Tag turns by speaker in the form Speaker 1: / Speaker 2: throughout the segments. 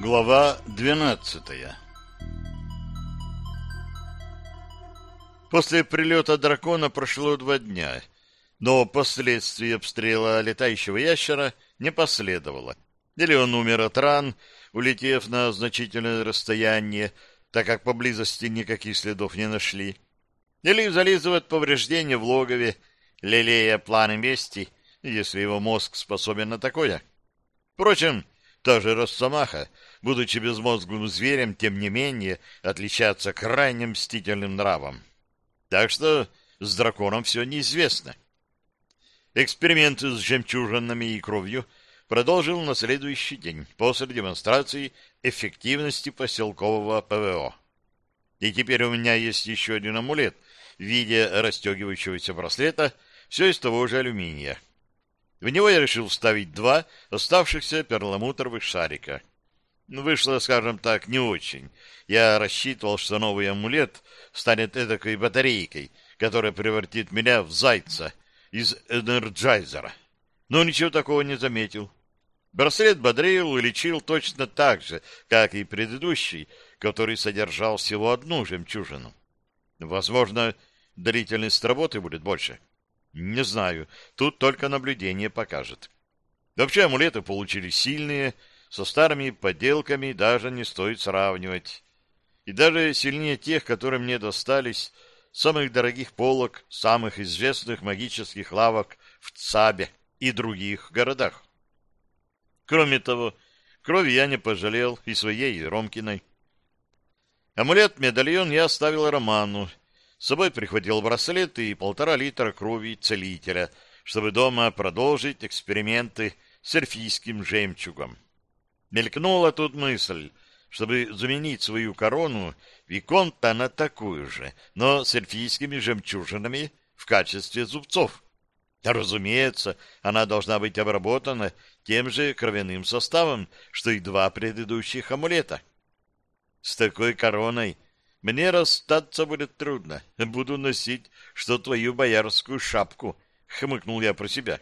Speaker 1: Глава двенадцатая После прилета дракона прошло два дня, но последствий обстрела летающего ящера не последовало. Или он умер от ран, улетев на значительное расстояние, так как поблизости никаких следов не нашли, или зализывает повреждения в логове, лелея планы мести, если его мозг способен на такое. Впрочем, та же Росомаха, будучи безмозглым зверем, тем не менее отличается крайне мстительным нравом. Так что с драконом все неизвестно. Эксперименты с жемчужинами и кровью продолжил на следующий день, после демонстрации эффективности поселкового ПВО. И теперь у меня есть еще один амулет в виде расстегивающегося браслета, все из того же алюминия. В него я решил вставить два оставшихся перламутровых шарика. Вышло, скажем так, не очень. Я рассчитывал, что новый амулет станет эдакой батарейкой, которая превратит меня в зайца из энерджайзера. Но ничего такого не заметил. Браслет бодрил и лечил точно так же, как и предыдущий, который содержал всего одну жемчужину. Возможно, длительность работы будет больше. Не знаю, тут только наблюдение покажет. Вообще амулеты получились сильные, со старыми подделками даже не стоит сравнивать. И даже сильнее тех, которые мне достались, самых дорогих полок, самых известных магических лавок в ЦАБе и других городах. Кроме того, крови я не пожалел и своей, и Ромкиной. Амулет-медальон я оставил Роману. С собой прихватил браслет и полтора литра крови целителя, чтобы дома продолжить эксперименты с эльфийским жемчугом. Мелькнула тут мысль, чтобы заменить свою корону Виконта на такую же, но с эльфийскими жемчужинами в качестве зубцов. Разумеется, она должна быть обработана тем же кровяным составом, что и два предыдущих амулета. С такой короной мне расстаться будет трудно. Буду носить, что твою боярскую шапку, — хмыкнул я про себя.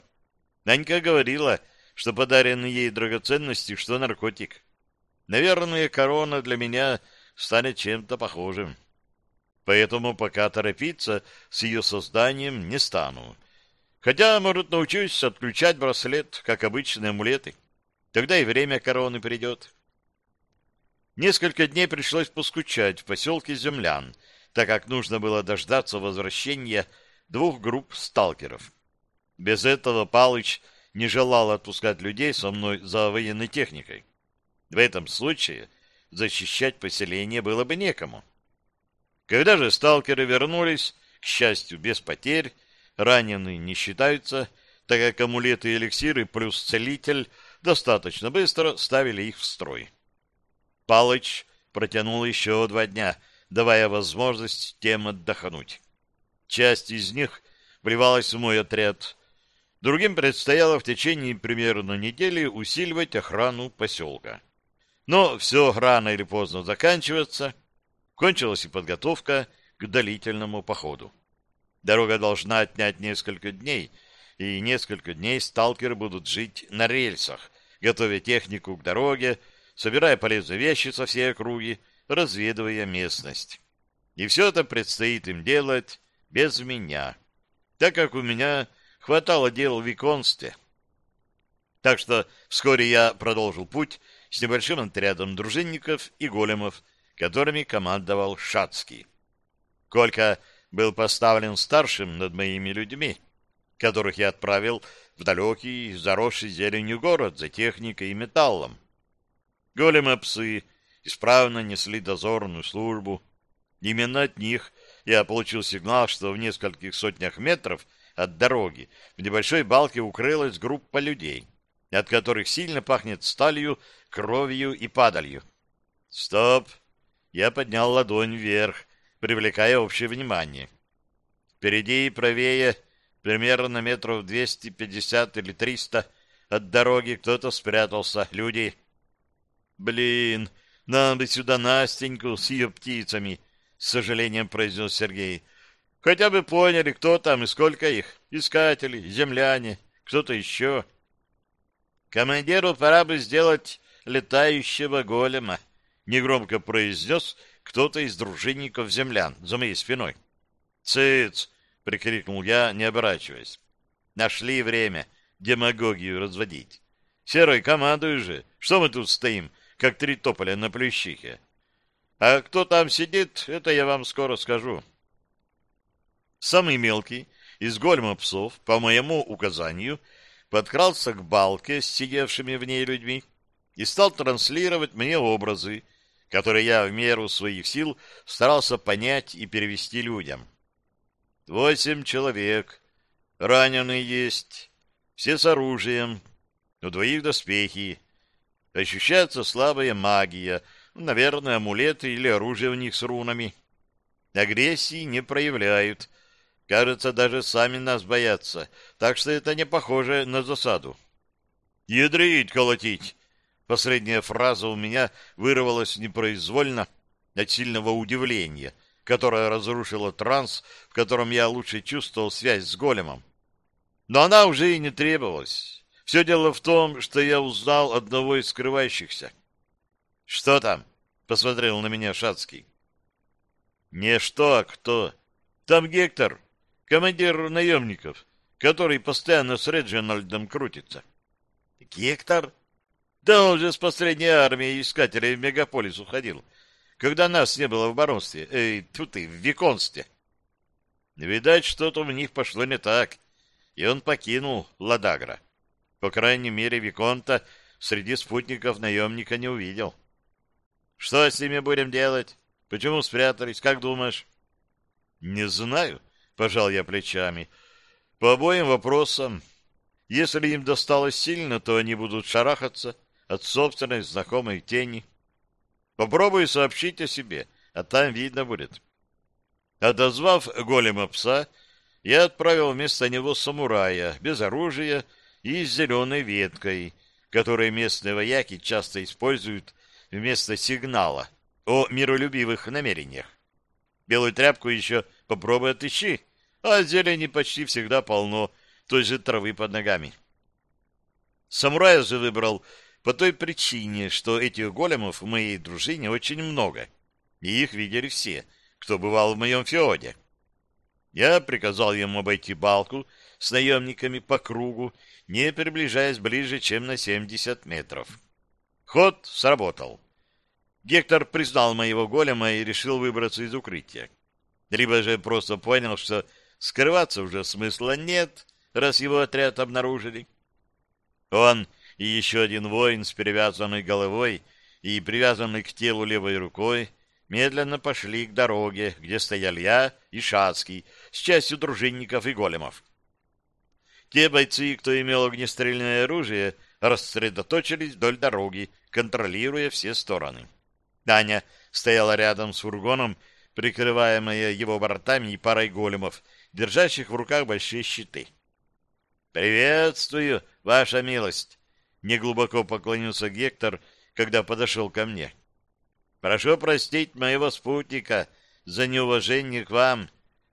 Speaker 1: Нанька говорила, что подаренные ей драгоценности, что наркотик. Наверное, корона для меня станет чем-то похожим. Поэтому пока торопиться с ее созданием не стану. Хотя, может, научусь отключать браслет, как обычные амулеты. Тогда и время короны придет. Несколько дней пришлось поскучать в поселке землян, так как нужно было дождаться возвращения двух групп сталкеров. Без этого Палыч не желал отпускать людей со мной за военной техникой. В этом случае защищать поселение было бы некому. Когда же сталкеры вернулись, к счастью, без потерь, раненые не считаются, так как амулеты и эликсиры плюс целитель достаточно быстро ставили их в строй. Палыч протянул еще два дня, давая возможность тем отдохнуть. Часть из них вливалась в мой отряд. Другим предстояло в течение примерно недели усиливать охрану поселка. Но все рано или поздно заканчивается. Кончилась и подготовка к длительному походу. Дорога должна отнять несколько дней, и несколько дней сталкеры будут жить на рельсах, готовя технику к дороге, собирая полезные вещи со всей округи, разведывая местность. И все это предстоит им делать без меня, так как у меня хватало дел в Виконстве. Так что вскоре я продолжил путь с небольшим отрядом дружинников и големов, которыми командовал Шацкий. Колька был поставлен старшим над моими людьми, которых я отправил в далекий, заросший зеленью город за техникой и металлом. Големы-псы исправно несли дозорную службу. Именно от них я получил сигнал, что в нескольких сотнях метров от дороги в небольшой балке укрылась группа людей, от которых сильно пахнет сталью, кровью и падалью. «Стоп!» Я поднял ладонь вверх, привлекая общее внимание. Впереди и правее, примерно метров 250 или 300 от дороги, кто-то спрятался. Люди. «Блин, нам бы сюда Настеньку с ее птицами», — с сожалением произнес Сергей. Хотя бы поняли, кто там и сколько их. Искатели, земляне, кто-то еще. Командиру пора бы сделать летающего голема, негромко произнес кто-то из дружинников землян за моей спиной. «Цыц!» — прикрикнул я, не оборачиваясь. «Нашли время демагогию разводить. Серой, командуй же! Что мы тут стоим, как три тополя на плющихе? А кто там сидит, это я вам скоро скажу». Самый мелкий из гольма псов, по моему указанию, подкрался к балке с сидевшими в ней людьми и стал транслировать мне образы, которые я в меру своих сил старался понять и перевести людям. Восемь человек. Раненые есть. Все с оружием. У двоих доспехи. Ощущается слабая магия. Наверное, амулеты или оружие у них с рунами. Агрессии не проявляют. Кажется, даже сами нас боятся. Так что это не похоже на засаду. Ядрить колотить. Последняя фраза у меня вырвалась непроизвольно от сильного удивления, которое разрушило транс, в котором я лучше чувствовал связь с големом. Но она уже и не требовалась. Все дело в том, что я узнал одного из скрывающихся. — Что там? — посмотрел на меня Шацкий. — Не что, а кто. Там Гектор, командир наемников, который постоянно с Реджинальдом крутится. — Гектор? Да он же с последней армией искателей в мегаполис уходил, когда нас не было в баронстве, эй, тут и в виконстве. Видать, что-то у них пошло не так, и он покинул Ладагра. По крайней мере, Виконта среди спутников наемника не увидел. Что с ними будем делать? Почему спрятались? Как думаешь? Не знаю, пожал я плечами. По обоим вопросам. Если им досталось сильно, то они будут шарахаться, от собственной знакомой тени. Попробуй сообщить о себе, а там видно будет. Отозвав голема пса, я отправил вместо него самурая, без оружия и с зеленой веткой, которую местные вояки часто используют вместо сигнала о миролюбивых намерениях. Белую тряпку еще попробуй отыщи, а зелени почти всегда полно той же травы под ногами. Самурая же выбрал по той причине, что этих големов в моей дружине очень много, и их видели все, кто бывал в моем феоде. Я приказал ему обойти балку с наемниками по кругу, не приближаясь ближе, чем на 70 метров. Ход сработал. Гектор признал моего голема и решил выбраться из укрытия. Либо же просто понял, что скрываться уже смысла нет, раз его отряд обнаружили. Он и еще один воин с перевязанной головой и привязанный к телу левой рукой медленно пошли к дороге, где стоял я и Шацкий с частью дружинников и големов. Те бойцы, кто имел огнестрельное оружие, рассредоточились вдоль дороги, контролируя все стороны. Таня стояла рядом с фургоном, прикрываемая его бортами и парой големов, держащих в руках большие щиты. «Приветствую, ваша милость!» Неглубоко поклонился Гектор, когда подошел ко мне. «Прошу простить моего спутника за неуважение к вам,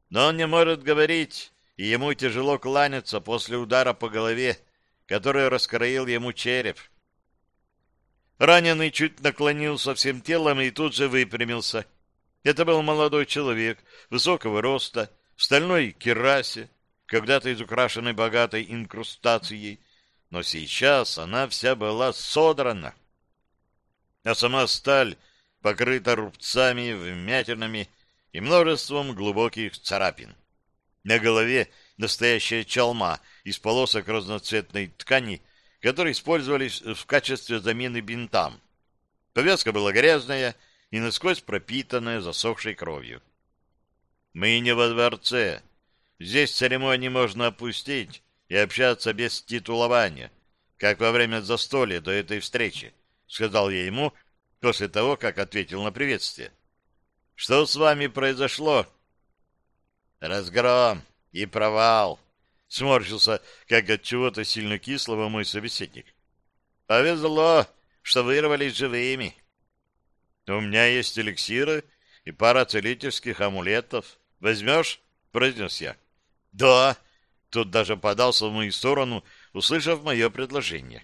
Speaker 1: но он не может говорить, и ему тяжело кланяться после удара по голове, который раскроил ему череп». Раненый чуть наклонился всем телом и тут же выпрямился. Это был молодой человек, высокого роста, в стальной керасе, когда-то изукрашенной богатой инкрустацией, но сейчас она вся была содрана, а сама сталь покрыта рубцами, вмятинами и множеством глубоких царапин. На голове настоящая чалма из полосок разноцветной ткани, которые использовались в качестве замены бинтам. Повязка была грязная и насквозь пропитанная засохшей кровью. «Мы не во дворце. Здесь церемонии можно опустить, и общаться без титулования, как во время застолья до этой встречи, — сказал я ему после того, как ответил на приветствие. — Что с вами произошло? — Разгром и провал, — сморщился, как от чего-то сильно кислого мой собеседник. — Повезло, что вырвались живыми. — У меня есть эликсиры и пара целительских амулетов. Возьмешь? произнес я. Да, тот даже подался в мою сторону, услышав мое предложение.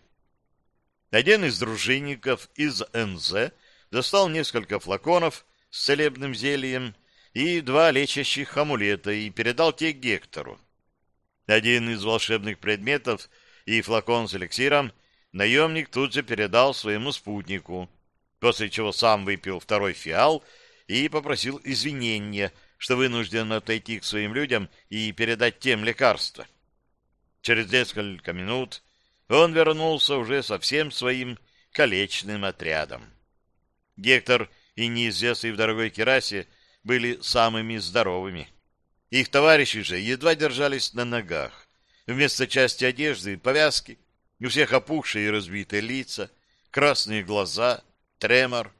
Speaker 1: Один из дружинников из НЗ достал несколько флаконов с целебным зельем и два лечащих амулета и передал те Гектору. Один из волшебных предметов и флакон с эликсиром наемник тут же передал своему спутнику, после чего сам выпил второй фиал и попросил извинения, что вынужден отойти к своим людям и передать тем лекарства. Через несколько минут он вернулся уже со всем своим колечным отрядом. Гектор и неизвестный в дорогой керасе были самыми здоровыми. Их товарищи же едва держались на ногах. Вместо части одежды — повязки, у всех опухшие и разбитые лица, красные глаза, тремор.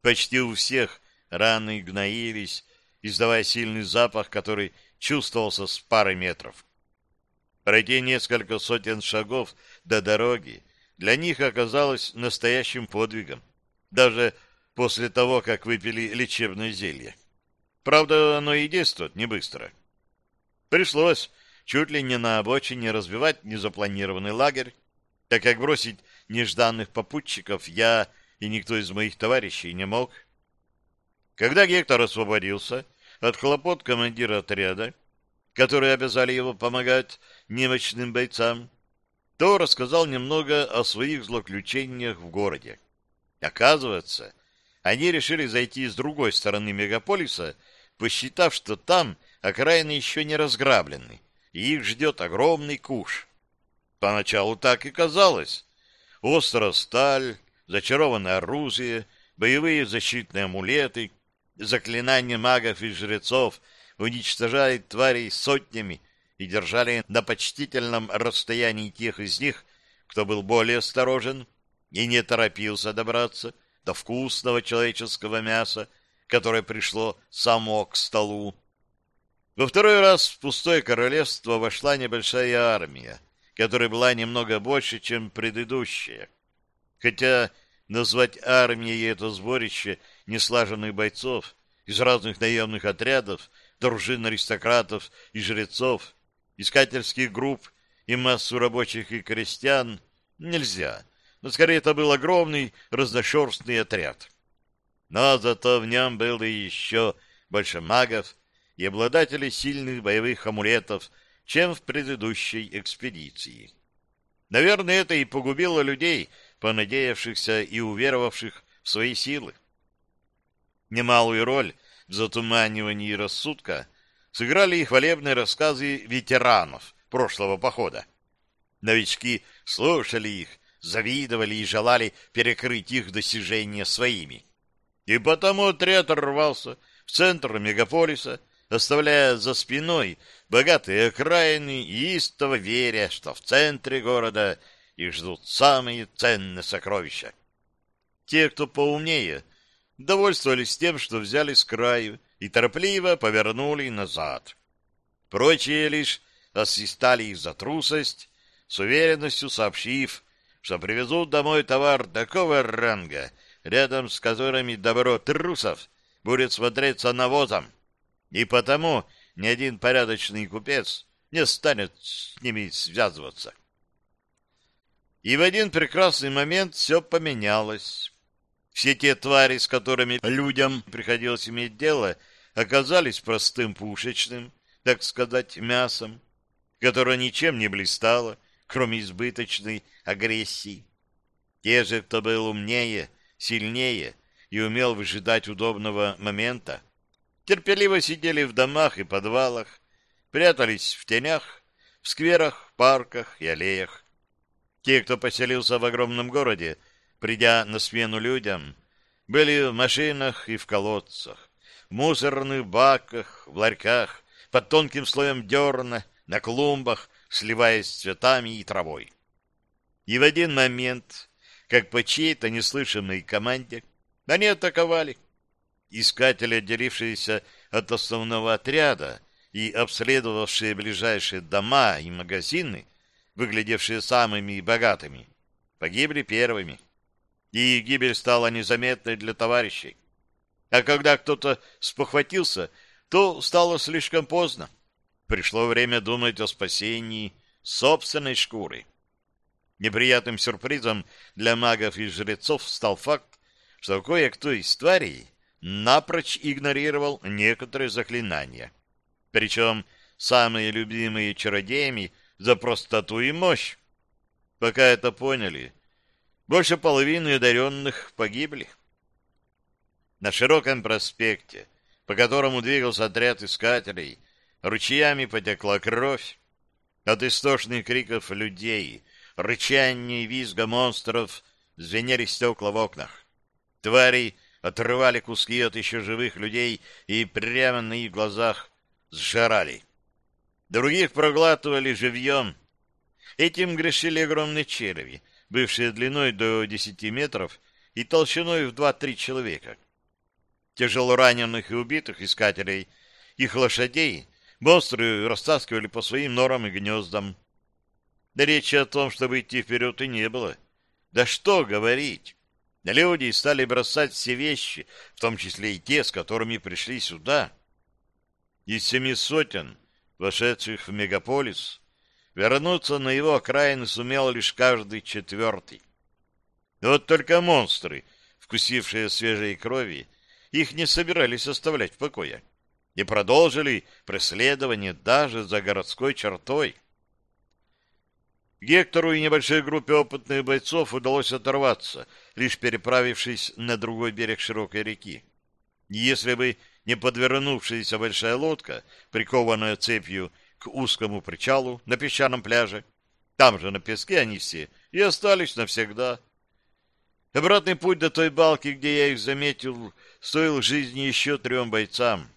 Speaker 1: Почти у всех раны гноились, издавая сильный запах, который чувствовался с пары метров. Пройти несколько сотен шагов до дороги для них оказалось настоящим подвигом, даже после того, как выпили лечебное зелье. Правда, оно и действует не быстро. Пришлось чуть ли не на обочине разбивать незапланированный лагерь, так как бросить нежданных попутчиков я и никто из моих товарищей не мог. Когда Гектор освободился от хлопот командира отряда, которые обязали его помогать немощным бойцам, то рассказал немного о своих злоключениях в городе. Оказывается, они решили зайти с другой стороны мегаполиса посчитав, что там окраины еще не разграблены, и их ждет огромный куш. Поначалу так и казалось. Острая сталь, зачарованное оружие, боевые защитные амулеты, заклинания магов и жрецов уничтожают тварей сотнями и держали на почтительном расстоянии тех из них, кто был более осторожен и не торопился добраться до вкусного человеческого мяса, которое пришло само к столу. Во второй раз в пустое королевство вошла небольшая армия, которая была немного больше, чем предыдущая. Хотя назвать армией это сборище неслаженных бойцов из разных наемных отрядов, дружин аристократов и жрецов, искательских групп и массу рабочих и крестьян нельзя, но скорее это был огромный разношерстный отряд но зато в нем было еще больше магов и обладателей сильных боевых амулетов, чем в предыдущей экспедиции. Наверное, это и погубило людей, понадеявшихся и уверовавших в свои силы. Немалую роль в затуманивании рассудка сыграли и хвалебные рассказы ветеранов прошлого похода. Новички слушали их, завидовали и желали перекрыть их достижения своими. И потому отряд рвался в центр мегаполиса, оставляя за спиной богатые окраины и истово веря, что в центре города их ждут самые ценные сокровища. Те, кто поумнее, довольствовались тем, что взяли с краю и торопливо повернули назад. Прочие лишь освистали их за трусость, с уверенностью сообщив, что привезут домой товар такого ранга, рядом с которыми добро трусов будет смотреться навозом, и потому ни один порядочный купец не станет с ними связываться. И в один прекрасный момент все поменялось. Все те твари, с которыми людям приходилось иметь дело, оказались простым пушечным, так сказать, мясом, которое ничем не блистало, кроме избыточной агрессии. Те же, кто был умнее, сильнее и умел выжидать удобного момента, терпеливо сидели в домах и подвалах, прятались в тенях, в скверах, парках и аллеях. Те, кто поселился в огромном городе, придя на смену людям, были в машинах и в колодцах, в мусорных баках, в ларьках, под тонким слоем дерна, на клумбах, сливаясь с цветами и травой. И в один момент как по чьей-то неслышанной команде они атаковали. Искатели, отделившиеся от основного отряда и обследовавшие ближайшие дома и магазины, выглядевшие самыми богатыми, погибли первыми. И гибель стала незаметной для товарищей. А когда кто-то спохватился, то стало слишком поздно. пришло время думать о спасении собственной шкуры. Неприятным сюрпризом для магов и жрецов стал факт, что кое-кто из тварей напрочь игнорировал некоторые заклинания. Причем самые любимые чародеями за простоту и мощь. Пока это поняли, больше половины одаренных погибли. На широком проспекте, по которому двигался отряд искателей, ручьями потекла кровь. От истошных криков людей, рычания и визга монстров звенели стекла в окнах. Твари отрывали куски от еще живых людей и прямо на их глазах сжирали. Других проглатывали живьем. Этим грешили огромные черви, бывшие длиной до десяти метров и толщиной в два-три человека тяжело раненых и убитых искателей, их лошадей монстры растаскивали по своим норам и гнездам. Да речи о том, чтобы идти вперед, и не было. Да что говорить! Люди стали бросать все вещи, в том числе и те, с которыми пришли сюда. Из семи сотен, вошедших в мегаполис, вернуться на его окраины сумел лишь каждый четвертый. Вот только монстры, вкусившие свежей крови, их не собирались оставлять в покое и продолжили преследование даже за городской чертой. Гектору и небольшой группе опытных бойцов удалось оторваться, лишь переправившись на другой берег широкой реки. Если бы не подвернувшаяся большая лодка, прикованная цепью к узкому причалу на песчаном пляже, там же на песке они все и остались навсегда. Обратный путь до той балки, где я их заметил, стоил жизни еще трем бойцам.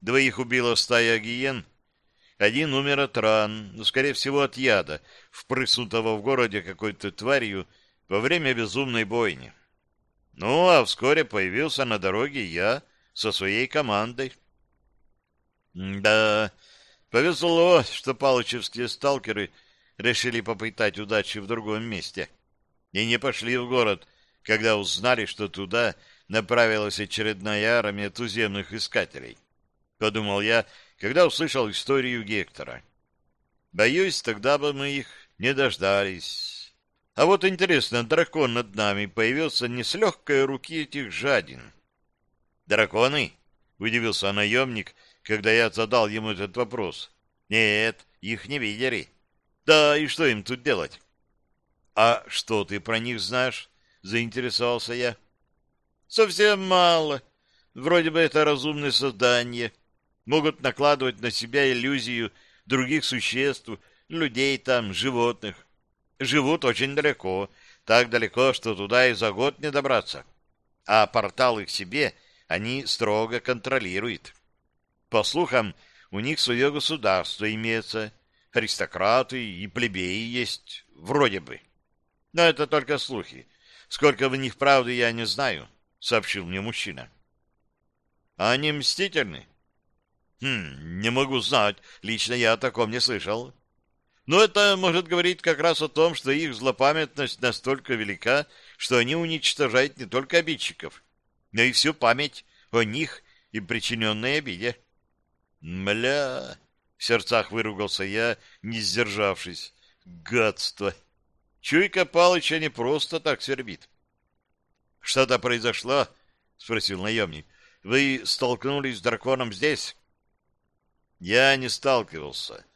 Speaker 1: Двоих убила стая гиен, один умер от ран, но, скорее всего, от яда, впрыснутого в городе какой-то тварью во время безумной бойни. Ну, а вскоре появился на дороге я со своей командой. Да, повезло, что палычевские сталкеры решили попытать удачи в другом месте и не пошли в город, когда узнали, что туда направилась очередная армия туземных искателей. Подумал я, когда услышал историю Гектора. Боюсь, тогда бы мы их не дождались. А вот интересно, дракон над нами появился не с легкой руки этих жадин. «Драконы?» — удивился наемник, когда я задал ему этот вопрос. «Нет, их не видели». «Да, и что им тут делать?» «А что ты про них знаешь?» — заинтересовался я. Совсем мало. Вроде бы это разумные создания. Могут накладывать на себя иллюзию других существ, людей там, животных. Живут очень далеко, так далеко, что туда и за год не добраться. А портал их себе они строго контролируют. По слухам, у них свое государство имеется, аристократы и плебеи есть, вроде бы. Но это только слухи. Сколько в них правды, я не знаю сообщил мне мужчина. Они мстительны? Хм, не могу знать. Лично я о таком не слышал. Но это может говорить как раз о том, что их злопамятность настолько велика, что они уничтожают не только обидчиков, но и всю память о них и причиненной обиде. Мля! В сердцах выругался я, не сдержавшись. Гадство! Чуйка Палыча не просто так свербит. Что-то произошло? — спросил наемник. — Вы столкнулись с драконом здесь? Я не сталкивался.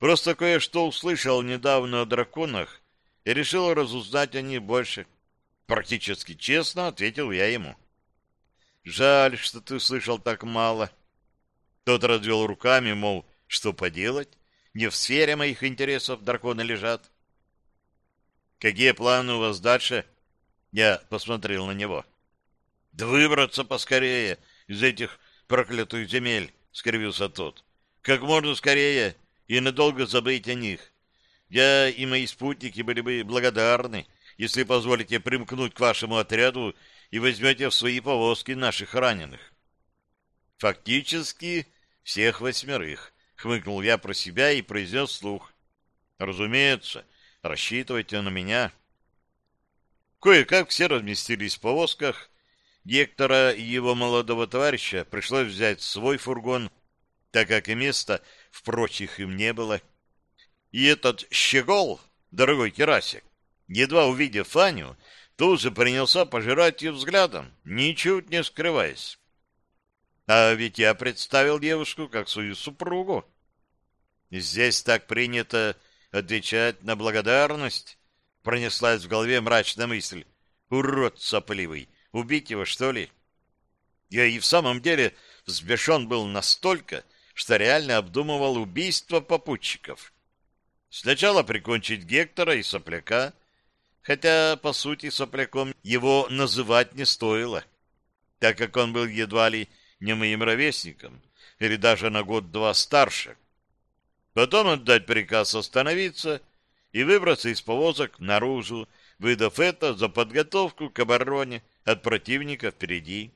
Speaker 1: Просто кое-что услышал недавно о драконах и решил разузнать о них больше. Практически честно ответил я ему. Жаль, что ты слышал так мало. Тот развел руками, мол, что поделать? Не в сфере моих интересов драконы лежат. Какие планы у вас дальше? — я посмотрел на него. — Да выбраться поскорее из этих проклятых земель, — скривился тот. — Как можно скорее и надолго забыть о них. Я и мои спутники были бы благодарны, если позволите примкнуть к вашему отряду и возьмете в свои повозки наших раненых. — Фактически всех восьмерых, — хмыкнул я про себя и произнес слух. — Разумеется, рассчитывайте на меня. — Кое-как все разместились в повозках. Гектора и его молодого товарища пришлось взять свой фургон. Так как и места в прочих им не было. И этот щегол, дорогой Керасик, едва увидев Фаню, тут же принялся пожирать ее взглядом, ничуть не скрываясь. А ведь я представил девушку как свою супругу. Здесь так принято отвечать на благодарность, пронеслась в голове мрачная мысль. Урод сопливый, убить его, что ли? Я и в самом деле взбешен был настолько, что реально обдумывал убийство попутчиков. Сначала прикончить Гектора и Сопляка, хотя, по сути, Сопляком его называть не стоило, так как он был едва ли не моим ровесником, или даже на год-два старше. Потом отдать приказ остановиться и выбраться из повозок наружу, выдав это за подготовку к обороне от противника впереди.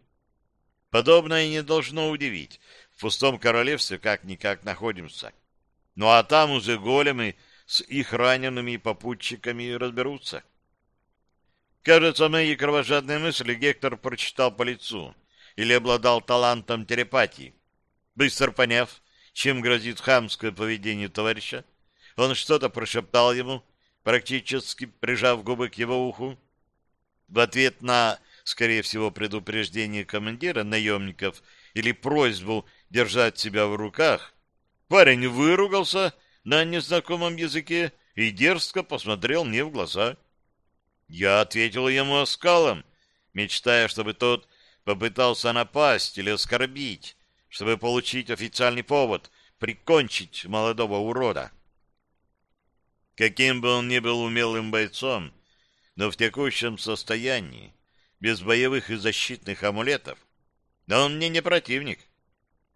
Speaker 1: Подобное не должно удивить. В пустом королевстве как-никак находимся. Ну а там уже големы с их ранеными попутчиками разберутся. Кажется, мои кровожадные мысли Гектор прочитал по лицу или обладал талантом телепатии. Быстро поняв, чем грозит хамское поведение товарища, он что-то прошептал ему, практически прижав губы к его уху. В ответ на, скорее всего, предупреждение командира наемников или просьбу держать себя в руках, парень выругался на незнакомом языке и дерзко посмотрел мне в глаза. Я ответил ему оскалом, мечтая, чтобы тот попытался напасть или оскорбить, чтобы получить официальный повод прикончить молодого урода. Каким бы он ни был умелым бойцом, но в текущем состоянии, без боевых и защитных амулетов, да он мне не противник.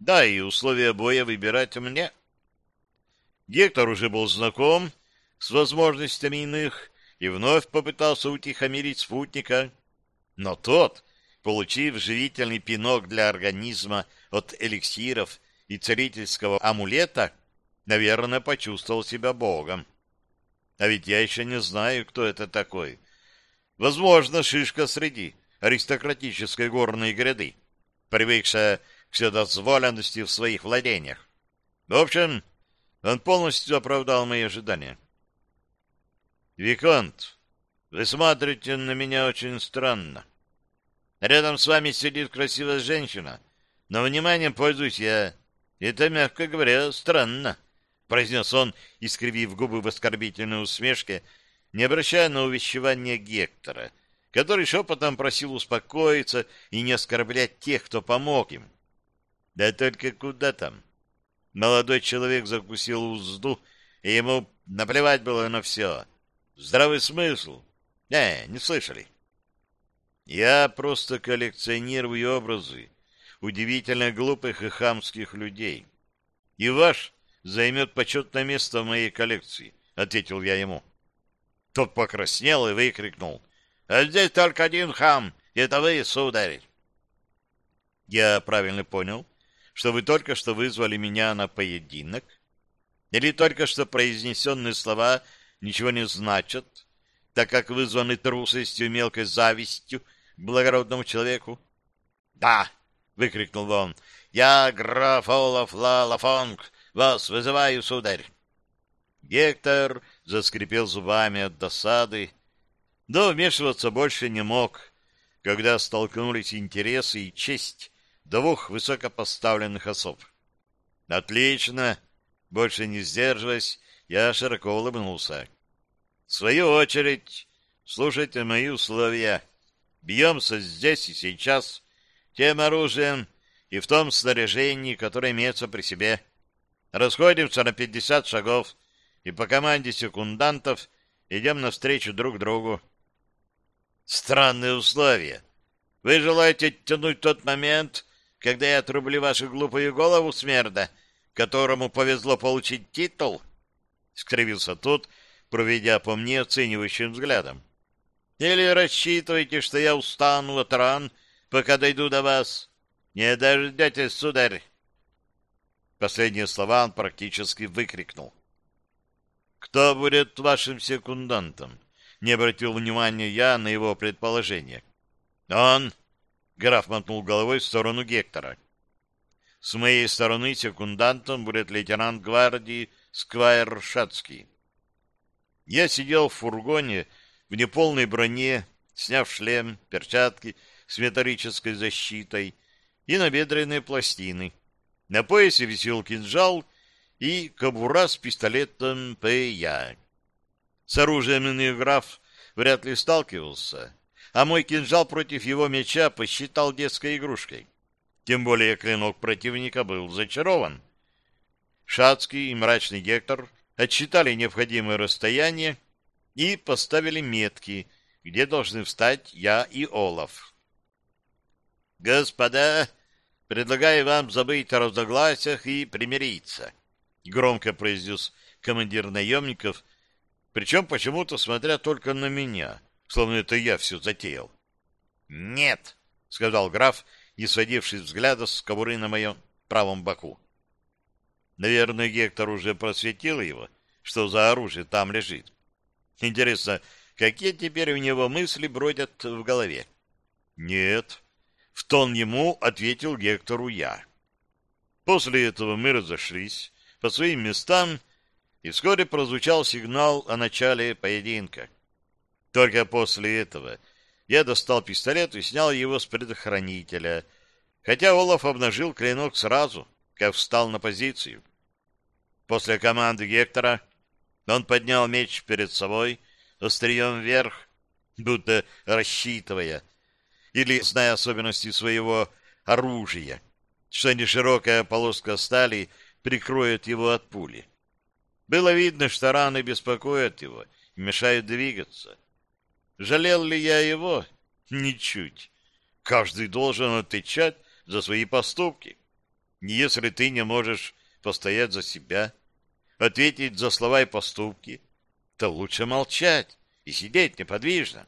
Speaker 1: Да, и условия боя выбирать мне. Гектор уже был знаком с возможностями иных и вновь попытался утихомирить спутника, но тот получив живительный пинок для организма от эликсиров и целительского амулета, наверное, почувствовал себя богом. А ведь я еще не знаю, кто это такой. Возможно, шишка среди аристократической горной гряды, привыкшая вседозволенности в своих владениях. В общем, он полностью оправдал мои ожидания. «Виконт, вы смотрите на меня очень странно. Рядом с вами сидит красивая женщина, но вниманием пользуюсь я. Это, мягко говоря, странно, — произнес он, искривив губы в оскорбительной усмешке, не обращая на увещевание Гектора, который шепотом просил успокоиться и не оскорблять тех, кто помог им. Да только куда там? Молодой человек закусил узду, и ему наплевать было на все. Здравый смысл. Не, не слышали. Я просто коллекционирую образы удивительно глупых и хамских людей. И ваш займет почетное место в моей коллекции, — ответил я ему. Тот покраснел и выкрикнул. — А здесь только один хам, это вы, сударь. Я правильно понял, что вы только что вызвали меня на поединок? Или только что произнесенные слова ничего не значат, так как вызваны трусостью и мелкой завистью благородному человеку? — Да! — выкрикнул он. — Я, граф Олаф Лалафонг, вас вызываю, сударь! Гектор заскрипел зубами от досады, но вмешиваться больше не мог, когда столкнулись интересы и честь двух высокопоставленных особ. — Отлично! Больше не сдерживаясь, я широко улыбнулся. — В свою очередь, слушайте мои условия. Бьемся здесь и сейчас, тем оружием и в том снаряжении, которое имеется при себе. Расходимся на пятьдесят шагов, и по команде секундантов идем навстречу друг другу. Странные условия. Вы желаете тянуть тот момент, когда я отрублю вашу глупую голову, смерда, которому повезло получить титул? Скривился тот, проведя по мне оценивающим взглядом. Или рассчитываете, что я устану от ран, пока дойду до вас? Не дождетесь, сударь!» Последние слова он практически выкрикнул. «Кто будет вашим секундантом?» Не обратил внимания я на его предположение. «Он!» — граф мотнул головой в сторону Гектора. С моей стороны секундантом будет лейтенант гвардии Сквайр Шацкий. Я сидел в фургоне в неполной броне, сняв шлем, перчатки с металлической защитой и набедренные пластины. На поясе висел кинжал и кобура с пистолетом ПЯ. С оружием иных граф вряд ли сталкивался, а мой кинжал против его меча посчитал детской игрушкой. Тем более клинок противника был зачарован. Шацкий и мрачный Гектор отсчитали необходимое расстояние и поставили метки, где должны встать я и Олаф. «Господа, предлагаю вам забыть о разногласиях и примириться», — громко произнес командир наемников, причем почему-то смотря только на меня, словно это я все затеял. «Нет», — сказал граф, не сводивший взгляда с кобуры на моем правом боку. Наверное, Гектор уже просветил его, что за оружие там лежит. Интересно, какие теперь у него мысли бродят в голове? Нет. В тон ему ответил Гектору я. После этого мы разошлись по своим местам, и вскоре прозвучал сигнал о начале поединка. Только после этого я достал пистолет и снял его с предохранителя, хотя Олаф обнажил клинок сразу, как встал на позицию. После команды Гектора он поднял меч перед собой, острием вверх, будто рассчитывая, или зная особенности своего оружия, что неширокая полоска стали прикроет его от пули. Было видно, что раны беспокоят его и мешают двигаться. Жалел ли я его? Ничуть. Каждый должен отвечать за свои поступки. Если ты не можешь постоять за себя, ответить за слова и поступки, то лучше молчать и сидеть неподвижно.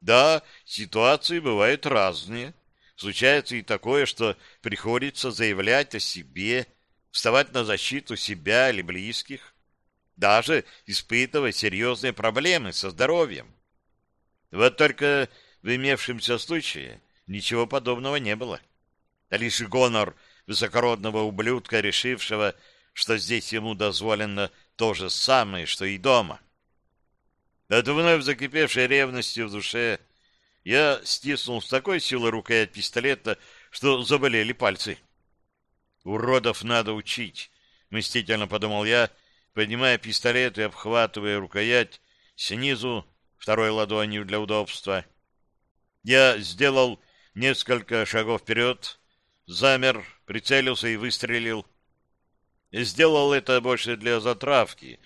Speaker 1: Да, ситуации бывают разные. Случается и такое, что приходится заявлять о себе, вставать на защиту себя или близких, даже испытывать серьезные проблемы со здоровьем. Вот только в имевшемся случае ничего подобного не было. А лишь гонор высокородного ублюдка, решившего, что здесь ему дозволено то же самое, что и дома. От вновь закипевшей ревности в душе я стиснул с такой силой рукоять пистолета, что заболели пальцы. «Уродов надо учить», — мстительно подумал я, поднимая пистолет и обхватывая рукоять снизу второй ладонью для удобства. Я сделал несколько шагов вперед, замер, прицелился и выстрелил. Сделал это больше для затравки,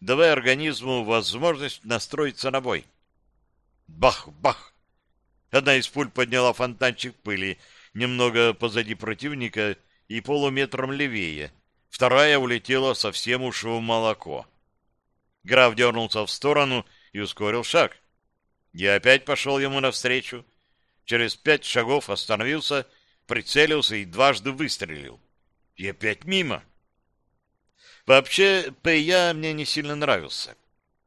Speaker 1: давая организму возможность настроиться на бой. Бах-бах! Одна из пуль подняла фонтанчик пыли немного позади противника и полуметром левее. Вторая улетела совсем уж в молоко. Граф дернулся в сторону и ускорил шаг. Я опять пошел ему навстречу. Через пять шагов остановился, прицелился и дважды выстрелил. И опять мимо. Вообще, ПЯ мне не сильно нравился.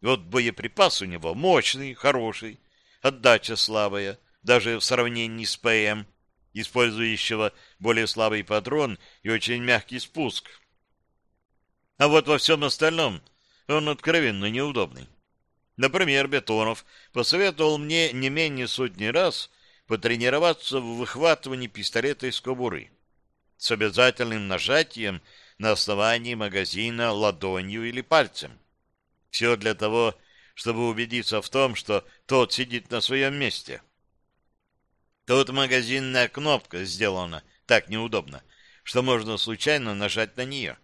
Speaker 1: Вот боеприпас у него мощный, хороший, отдача слабая, даже в сравнении с ПМ, использующего более слабый патрон и очень мягкий спуск. А вот во всем остальном он откровенно неудобный. Например, Бетонов посоветовал мне не менее сотни раз потренироваться в выхватывании пистолета из кобуры с обязательным нажатием на основании магазина ладонью или пальцем. Все для того, чтобы убедиться в том, что тот сидит на своем месте. Тут магазинная кнопка сделана так неудобно, что можно случайно нажать на нее.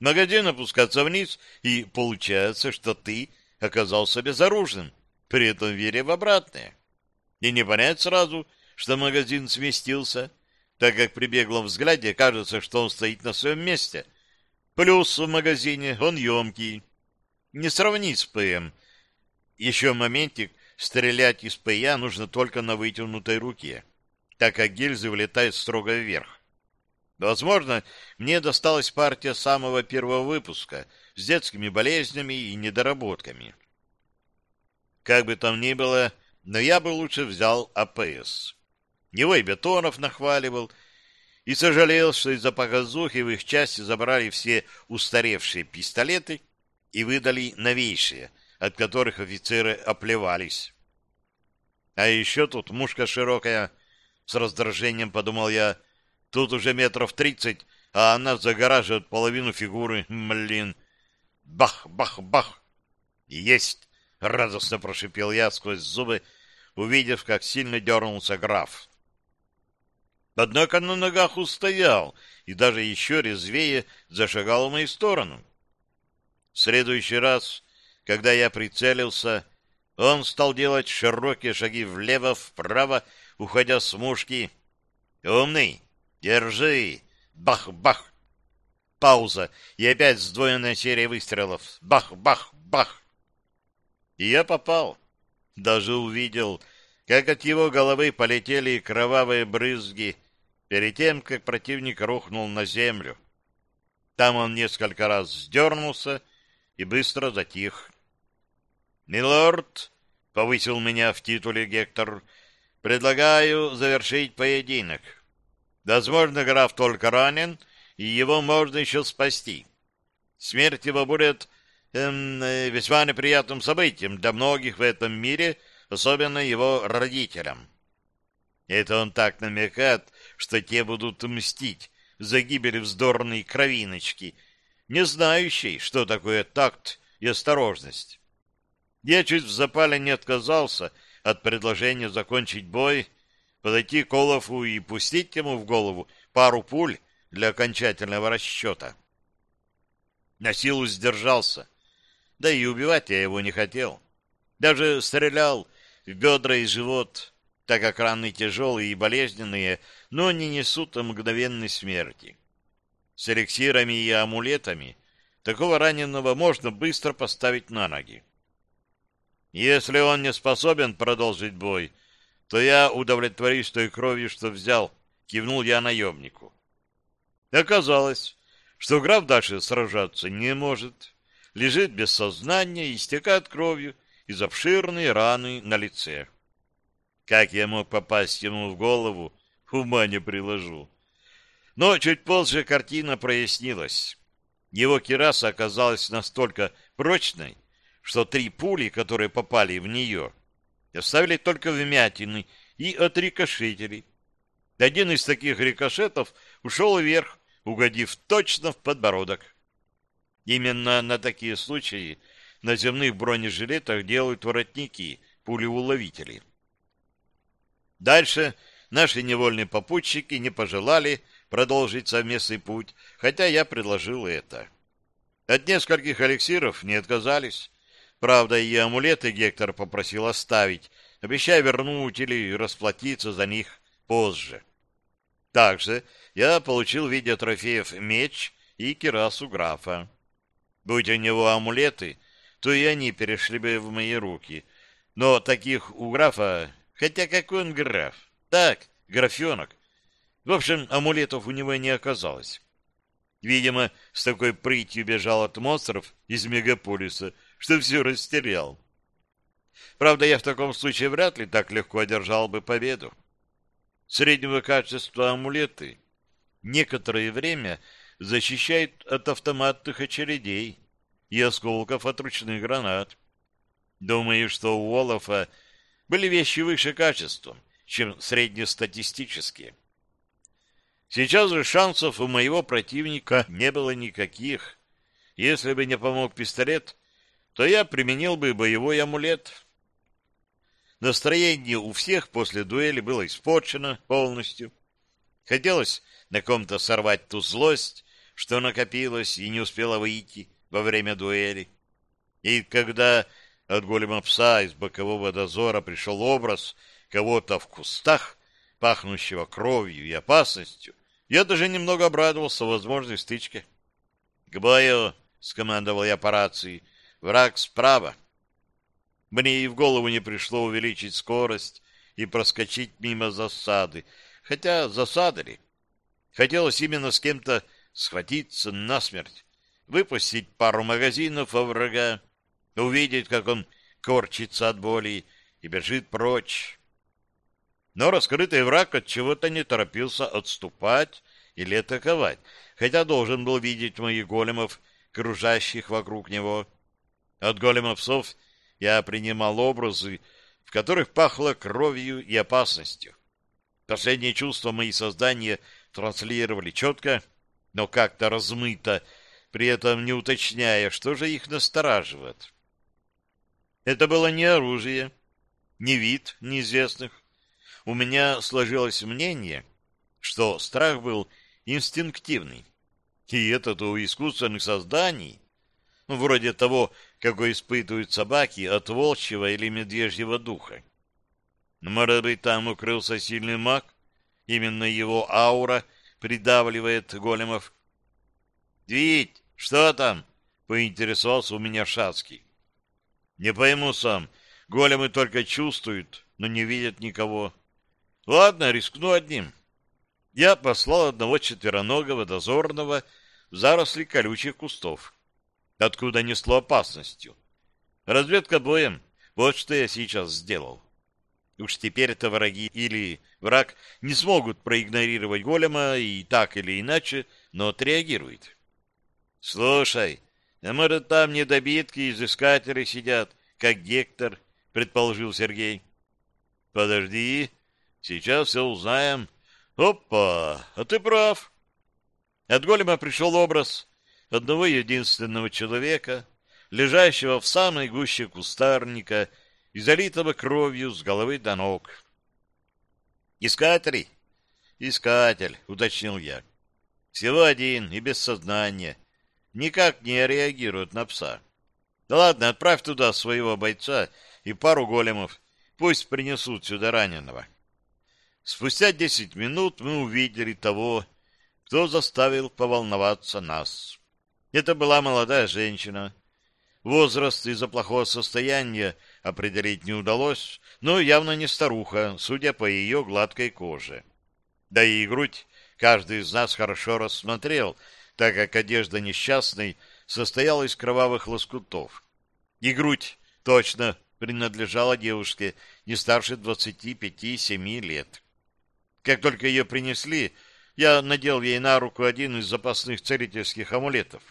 Speaker 1: Магазин опускается вниз, и получается, что ты оказался безоружным, при этом веря в обратное. И не понять сразу, что магазин сместился, так как при беглом взгляде кажется, что он стоит на своем месте. Плюс в магазине он емкий. Не сравнить с ПМ. Еще моментик, стрелять из ПЯ нужно только на вытянутой руке, так как гильзы влетают строго вверх. Возможно, мне досталась партия самого первого выпуска с детскими болезнями и недоработками. Как бы там ни было, но я бы лучше взял АПС. Его и Бетонов нахваливал, и сожалел, что из-за показухи в их части забрали все устаревшие пистолеты и выдали новейшие, от которых офицеры оплевались. А еще тут мушка широкая, с раздражением подумал я, тут уже метров тридцать, а она загораживает половину фигуры, блин. Бах, бах, бах. Есть, радостно прошипел я сквозь зубы, увидев, как сильно дернулся граф. Однако на ногах устоял и даже еще резвее зашагал в мою сторону. В следующий раз, когда я прицелился, он стал делать широкие шаги влево-вправо, уходя с мушки. «Умный! Держи! Бах-бах!» Пауза, и опять сдвоенная серия выстрелов. Бах-бах-бах! И я попал. Даже увидел, как от его головы полетели кровавые брызги, перед тем, как противник рухнул на землю. Там он несколько раз сдернулся и быстро затих. «Милорд», — повысил меня в титуле Гектор, — «предлагаю завершить поединок. Возможно, граф только ранен, и его можно еще спасти. Смерть его будет эм, весьма неприятным событием для многих в этом мире, особенно его родителям». Это он так намекает, что те будут мстить за гибель вздорной кровиночки, не знающей, что такое такт и осторожность. Я чуть в запале не отказался от предложения закончить бой, подойти к Олафу и пустить ему в голову пару пуль для окончательного расчета. На силу сдержался, да и убивать я его не хотел. Даже стрелял в бедра и живот, так как раны тяжелые и болезненные, но не несут мгновенной смерти. С эликсирами и амулетами такого раненого можно быстро поставить на ноги. Если он не способен продолжить бой, то я удовлетворюсь той кровью, что взял, кивнул я наемнику. Оказалось, что граф дальше сражаться не может, лежит без сознания и истекает кровью из обширной раны на лице. Как я мог попасть ему в голову, ума не приложу. Но чуть позже картина прояснилась. Его кираса оказалась настолько прочной, что три пули, которые попали в нее, оставили только вмятины и отрикошетили. Один из таких рикошетов ушел вверх, угодив точно в подбородок. Именно на такие случаи на земных бронежилетах делают воротники, пулеуловители. Дальше наши невольные попутчики не пожелали продолжить совместный путь, хотя я предложил это. От нескольких эликсиров не отказались. Правда, и амулеты Гектор попросил оставить, обещая вернуть или расплатиться за них позже. Также я получил в виде трофеев меч и кирасу графа. Будь у него амулеты, то и они перешли бы в мои руки. Но таких у графа Хотя какой он граф? Так, графенок. В общем, амулетов у него не оказалось. Видимо, с такой прытью бежал от монстров из мегаполиса, что все растерял. Правда, я в таком случае вряд ли так легко одержал бы победу. Среднего качества амулеты некоторое время защищают от автоматных очередей и осколков от ручных гранат. Думаю, что у Олафа были вещи выше качеством, чем среднестатистические. Сейчас же шансов у моего противника не было никаких. Если бы не помог пистолет, то я применил бы боевой амулет. Настроение у всех после дуэли было испорчено полностью. Хотелось на ком-то сорвать ту злость, что накопилась и не успела выйти во время дуэли. И когда от голема пса из бокового дозора пришел образ кого-то в кустах, пахнущего кровью и опасностью. Я даже немного обрадовался возможной стычке. — К бою! — скомандовал я по рации. — Враг справа. Мне и в голову не пришло увеличить скорость и проскочить мимо засады. Хотя засады ли? Хотелось именно с кем-то схватиться насмерть, выпустить пару магазинов во врага, увидеть, как он корчится от боли и бежит прочь. Но раскрытый враг от чего-то не торопился отступать или атаковать, хотя должен был видеть моих големов, кружащих вокруг него. От големов псов я принимал образы, в которых пахло кровью и опасностью. Последние чувства мои создания транслировали четко, но как-то размыто, при этом не уточняя, что же их настораживает. Это было не оружие, не вид неизвестных. У меня сложилось мнение, что страх был инстинктивный. И этот у искусственных созданий, вроде того, какой испытывают собаки от волчьего или медвежьего духа. Может быть, там укрылся сильный маг? Именно его аура придавливает големов. — Вить, что там? — поинтересовался у меня Шацкий. — Не пойму сам. Големы только чувствуют, но не видят никого. — Ладно, рискну одним. Я послал одного четвероногого дозорного в заросли колючих кустов откуда несло опасностью. Разведка боем — вот что я сейчас сделал. Уж теперь-то враги или враг не смогут проигнорировать голема и так или иначе, но отреагирует. — Слушай, а может там недобитки изыскатели сидят, как Гектор, — предположил Сергей. — Подожди, сейчас все узнаем. Опа, а ты прав. От голема пришел образ одного единственного человека, лежащего в самой гуще кустарника и залитого кровью с головы до ног. «Искатели?» «Искатель», — уточнил я. «Всего один и без сознания. Никак не реагирует на пса. Да ладно, отправь туда своего бойца и пару големов. Пусть принесут сюда раненого». Спустя десять минут мы увидели того, кто заставил поволноваться нас. Это была молодая женщина. Возраст из-за плохого состояния определить не удалось, но явно не старуха, судя по ее гладкой коже. Да и грудь каждый из нас хорошо рассмотрел, так как одежда несчастной состояла из кровавых лоскутов. И грудь точно принадлежала девушке не старше двадцати пяти-семи лет. Как только ее принесли, я надел ей на руку один из запасных целительских амулетов.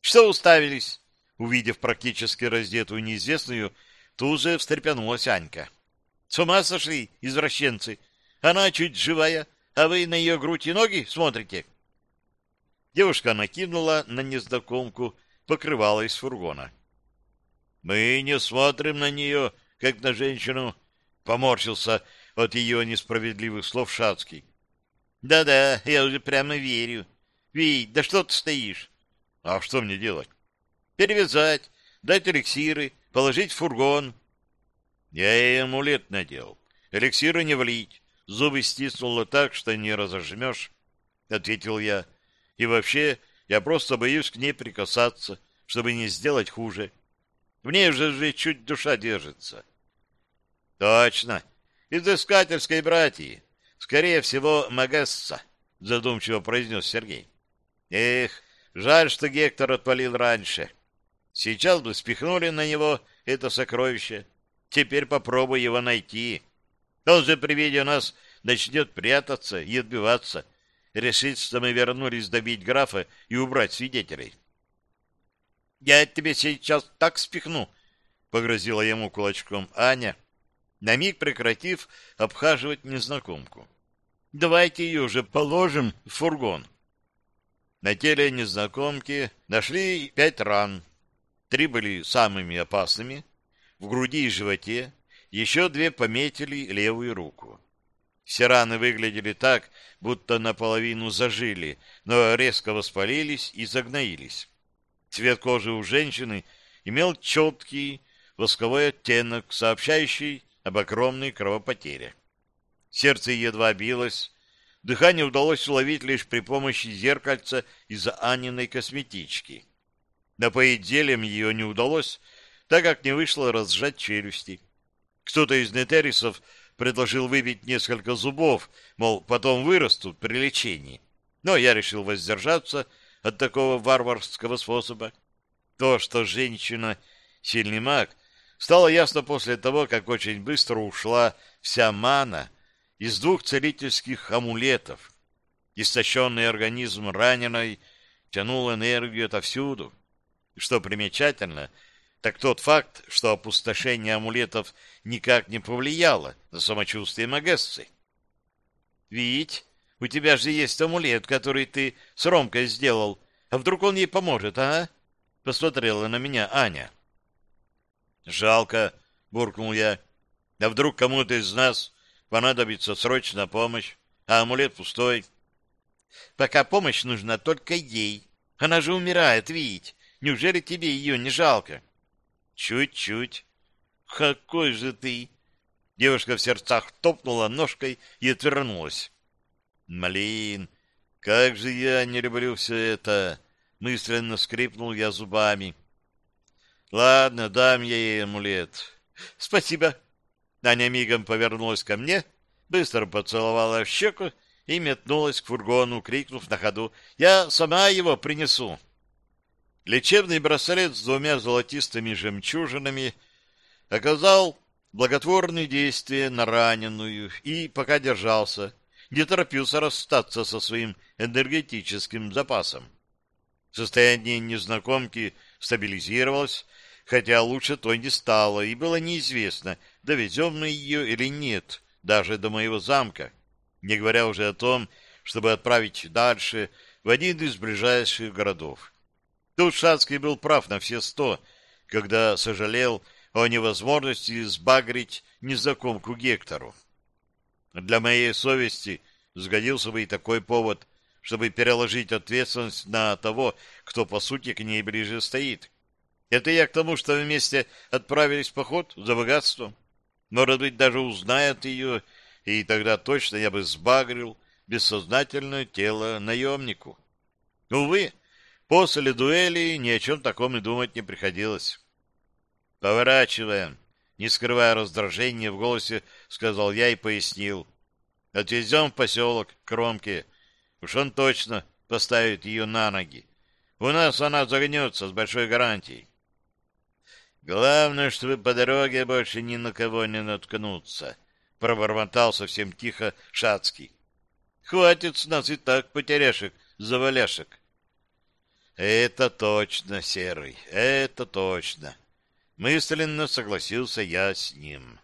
Speaker 1: Что уставились? Увидев практически раздетую неизвестную, тут же встрепенулась Анька. С ума сошли, извращенцы. Она чуть живая, а вы на ее грудь и ноги смотрите. Девушка накинула на незнакомку покрывало из фургона. Мы не смотрим на нее, как на женщину, поморщился от ее несправедливых слов Шацкий. Да-да, я уже прямо верю. Вить, да что ты стоишь? А что мне делать? Перевязать, дать эликсиры, положить в фургон. Я и амулет надел. Эликсиры не влить. Зубы стиснуло так, что не разожмешь, — ответил я. И вообще, я просто боюсь к ней прикасаться, чтобы не сделать хуже. В ней уже же чуть душа держится. — Точно. Из искательской братьи. Скорее всего, Магесса, — задумчиво произнес Сергей. — Эх, Жаль, что Гектор отпалил раньше. Сейчас бы спихнули на него это сокровище. Теперь попробуй его найти. Он же при виде нас начнет прятаться и отбиваться. Решит, что мы вернулись добить графа и убрать свидетелей. — Я тебе сейчас так спихну, — погрозила ему кулачком Аня, на миг прекратив обхаживать незнакомку. — Давайте ее уже положим в фургон. — на теле незнакомки нашли пять ран. Три были самыми опасными. В груди и животе еще две пометили левую руку. Все раны выглядели так, будто наполовину зажили, но резко воспалились и загноились. Цвет кожи у женщины имел четкий восковой оттенок, сообщающий об огромной кровопотере. Сердце едва билось, Дыхание удалось уловить лишь при помощи зеркальца из Аниной косметички. Напоить зельем ее не удалось, так как не вышло разжать челюсти. Кто-то из нетерисов предложил выбить несколько зубов, мол, потом вырастут при лечении. Но я решил воздержаться от такого варварского способа. То, что женщина — сильный маг, стало ясно после того, как очень быстро ушла вся мана — из двух целительских амулетов. Истощенный организм раненой тянул энергию отовсюду. Что примечательно, так тот факт, что опустошение амулетов никак не повлияло на самочувствие Магессы. «Вить, у тебя же есть амулет, который ты с Ромкой сделал. А вдруг он ей поможет, а?» Посмотрела на меня Аня. «Жалко», — буркнул я. «А вдруг кому-то из нас понадобится срочная помощь, а амулет пустой?» «Пока помощь нужна только ей. Она же умирает, Вить. Неужели тебе ее не жалко?» «Чуть-чуть». «Какой же ты!» Девушка в сердцах топнула ножкой и отвернулась. «Блин, как же я не люблю все это!» Мысленно скрипнул я зубами. «Ладно, дам я ей амулет». «Спасибо». Аня мигом повернулась ко мне, быстро поцеловала в щеку и метнулась к фургону, крикнув на ходу «Я сама его принесу». Лечебный браслет с двумя золотистыми жемчужинами оказал благотворные действия на раненую и, пока держался, не торопился расстаться со своим энергетическим запасом. Состояние незнакомки стабилизировалось, хотя лучше той не стало, и было неизвестно, довезем мы ее или нет, даже до моего замка, не говоря уже о том, чтобы отправить дальше в один из ближайших городов. Тут Шацкий был прав на все сто, когда сожалел о невозможности сбагрить незнакомку Гектору. Для моей совести сгодился бы и такой повод, чтобы переложить ответственность на того, кто, по сути, к ней ближе стоит. Это я к тому, что вместе отправились в поход за богатством. Может быть, даже узнает ее, и тогда точно я бы сбагрил бессознательное тело наемнику. Увы, после дуэли ни о чем таком и думать не приходилось. «Поворачиваем», — не скрывая раздражения в голосе, сказал я и пояснил. «Отвезем в поселок, к Ромке. Уж он точно поставит ее на ноги. У нас она загнется с большой гарантией». «Главное, чтобы по дороге больше ни на кого не наткнуться», — пробормотал совсем тихо Шацкий. «Хватит с нас и так потеряшек, заваляшек». «Это точно, Серый, это точно». Мысленно согласился я с ним.